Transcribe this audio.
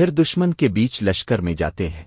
پھر دشمن کے بیچ لشکر میں جاتے ہیں۔